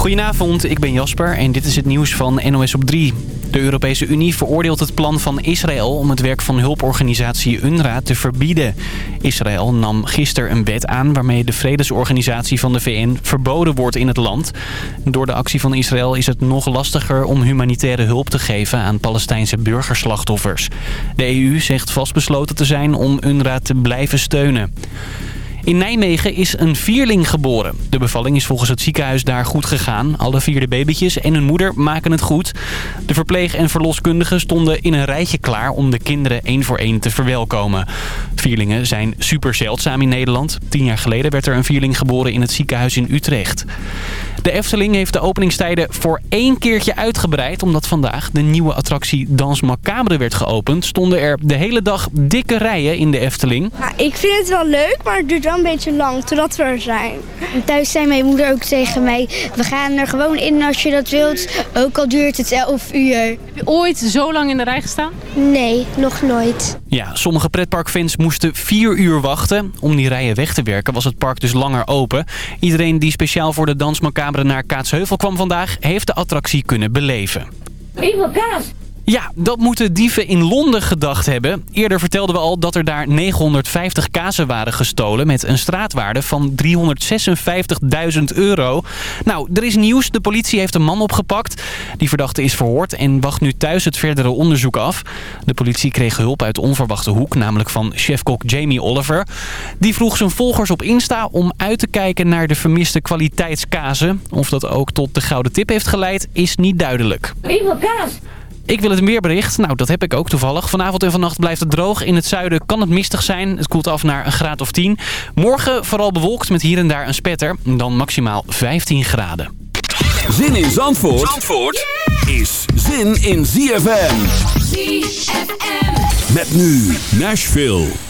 Goedenavond, ik ben Jasper en dit is het nieuws van NOS op 3. De Europese Unie veroordeelt het plan van Israël om het werk van hulporganisatie UNRWA te verbieden. Israël nam gisteren een wet aan waarmee de vredesorganisatie van de VN verboden wordt in het land. Door de actie van Israël is het nog lastiger om humanitaire hulp te geven aan Palestijnse burgerslachtoffers. De EU zegt vastbesloten te zijn om UNRWA te blijven steunen. In Nijmegen is een vierling geboren. De bevalling is volgens het ziekenhuis daar goed gegaan. Alle vier de babytjes en hun moeder maken het goed. De verpleeg- en verloskundigen stonden in een rijtje klaar om de kinderen één voor één te verwelkomen. Vierlingen zijn super zeldzaam in Nederland. Tien jaar geleden werd er een vierling geboren in het ziekenhuis in Utrecht. De Efteling heeft de openingstijden voor één keertje uitgebreid... omdat vandaag de nieuwe attractie Dans Macabre werd geopend... stonden er de hele dag dikke rijen in de Efteling. Ja, ik vind het wel leuk, maar het duurt wel een beetje lang totdat we er zijn. En thuis zei mijn moeder ook tegen mij... we gaan er gewoon in als je dat wilt, ook al duurt het 11 uur. Heb je ooit zo lang in de rij gestaan? Nee, nog nooit. Ja, sommige pretparkfans moesten vier uur wachten. Om die rijen weg te werken was het park dus langer open. Iedereen die speciaal voor de Dans Macabre naar Kaatsheuvel kwam vandaag... heeft de attractie kunnen beleven. Ik kaas. Ja, dat moeten dieven in Londen gedacht hebben. Eerder vertelden we al dat er daar 950 kazen waren gestolen... met een straatwaarde van 356.000 euro. Nou, er is nieuws. De politie heeft een man opgepakt. Die verdachte is verhoord en wacht nu thuis het verdere onderzoek af. De politie kreeg hulp uit onverwachte hoek, namelijk van chefkok Jamie Oliver. Die vroeg zijn volgers op Insta om uit te kijken naar de vermiste kwaliteitskazen. Of dat ook tot de gouden tip heeft geleid, is niet duidelijk. Wil kaas. Ik wil het weerbericht. Nou, dat heb ik ook toevallig. Vanavond en vannacht blijft het droog. In het zuiden kan het mistig zijn. Het koelt af naar een graad of 10. Morgen vooral bewolkt met hier en daar een spetter. Dan maximaal 15 graden. Zin in Zandvoort, Zandvoort is zin in ZFM. ZFM. Met nu Nashville.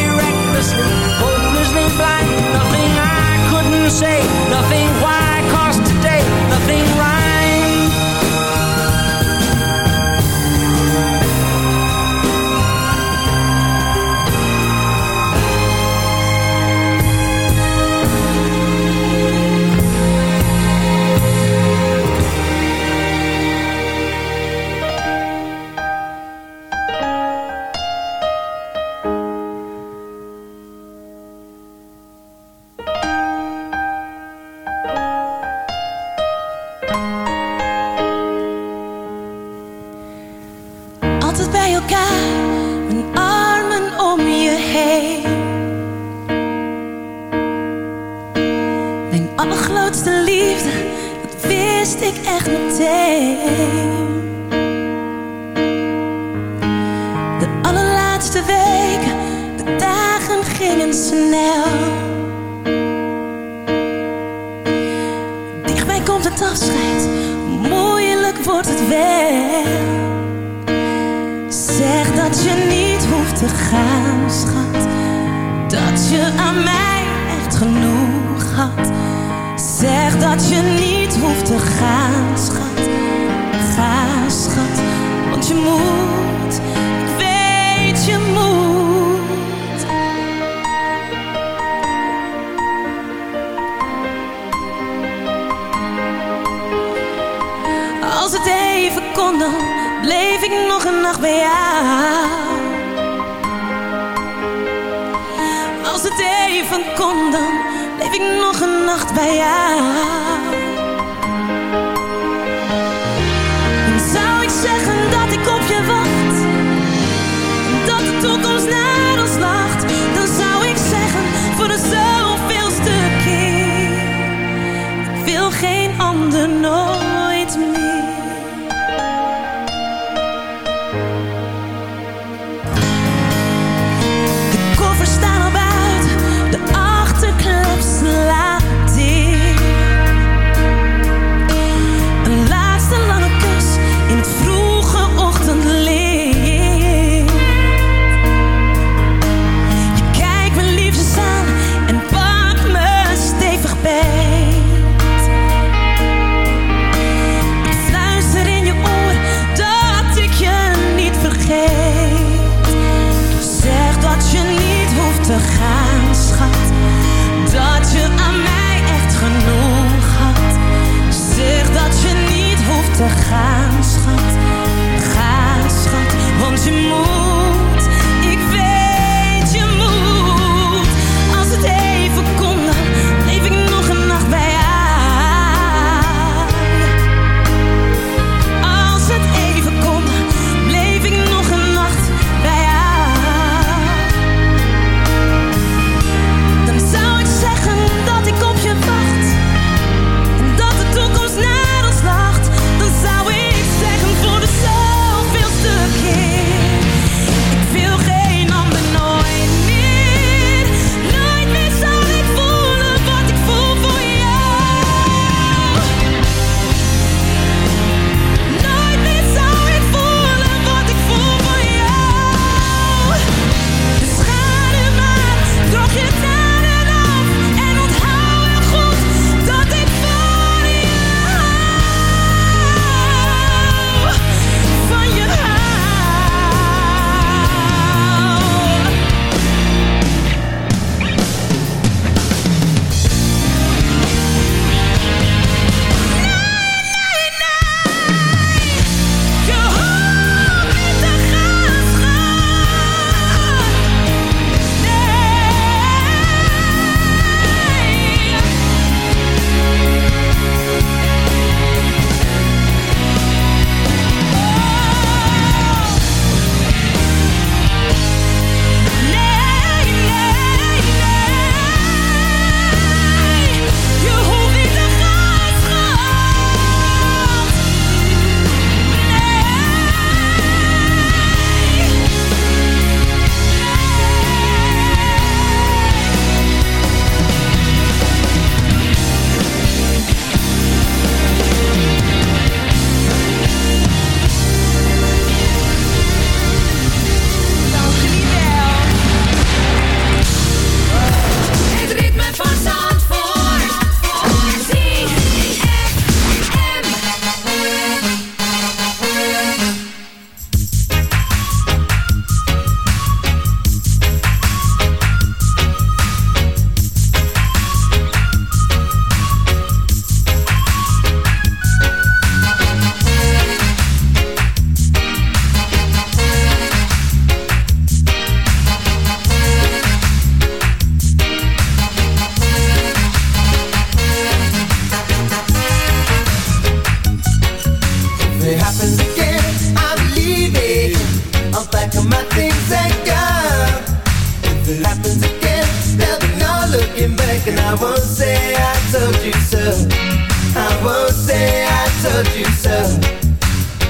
asleep, hopelessly blind. Nothing I couldn't say, nothing why, I cost today, nothing right.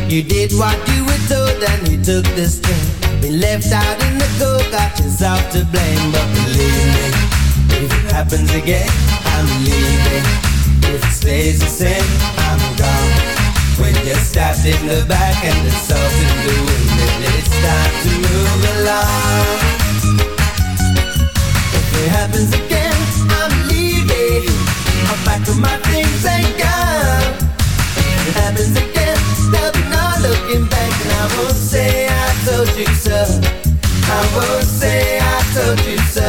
You did what you were told and you took the string. Been left out in the cold, got yourself to blame. But believe me, if it happens again, I'm leaving. If it stays the same, I'm gone. When you're stabbed in the back and the salt in the wind, then it's time to move along. If it happens again, I'm leaving. I'll pack up my things and go. If it happens again, there'll no looking back, and I won't say I told you so. I won't say I told you so.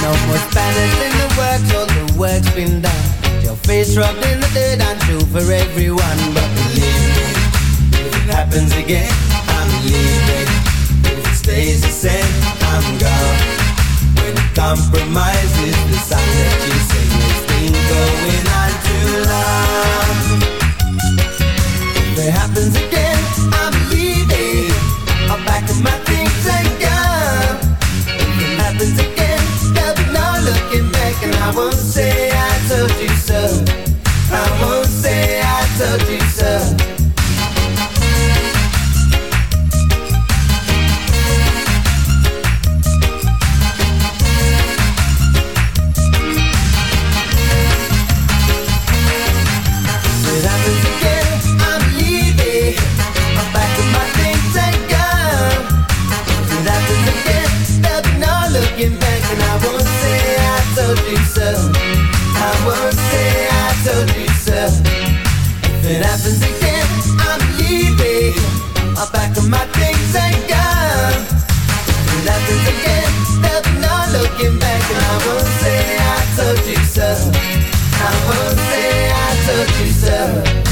No more Spanish in the works, all the work's been done. Your face rubbed in the dirt, I'm true for everyone. But believe me, if it happens again, I'm leaving. If it stays the same, I'm gone. When compromise is the song that you sing, it's been going on too long. If it happens again, I'm leaving. I'll pack up my things and go. If it happens again, there'll be no looking back, and I won't say I told you so. I won't say I told you I won't say I told you so. It happens again, I'm leaving. Pack my things and go. If it happens again, looking back, and I won't say I told you so. I won't say I told you so.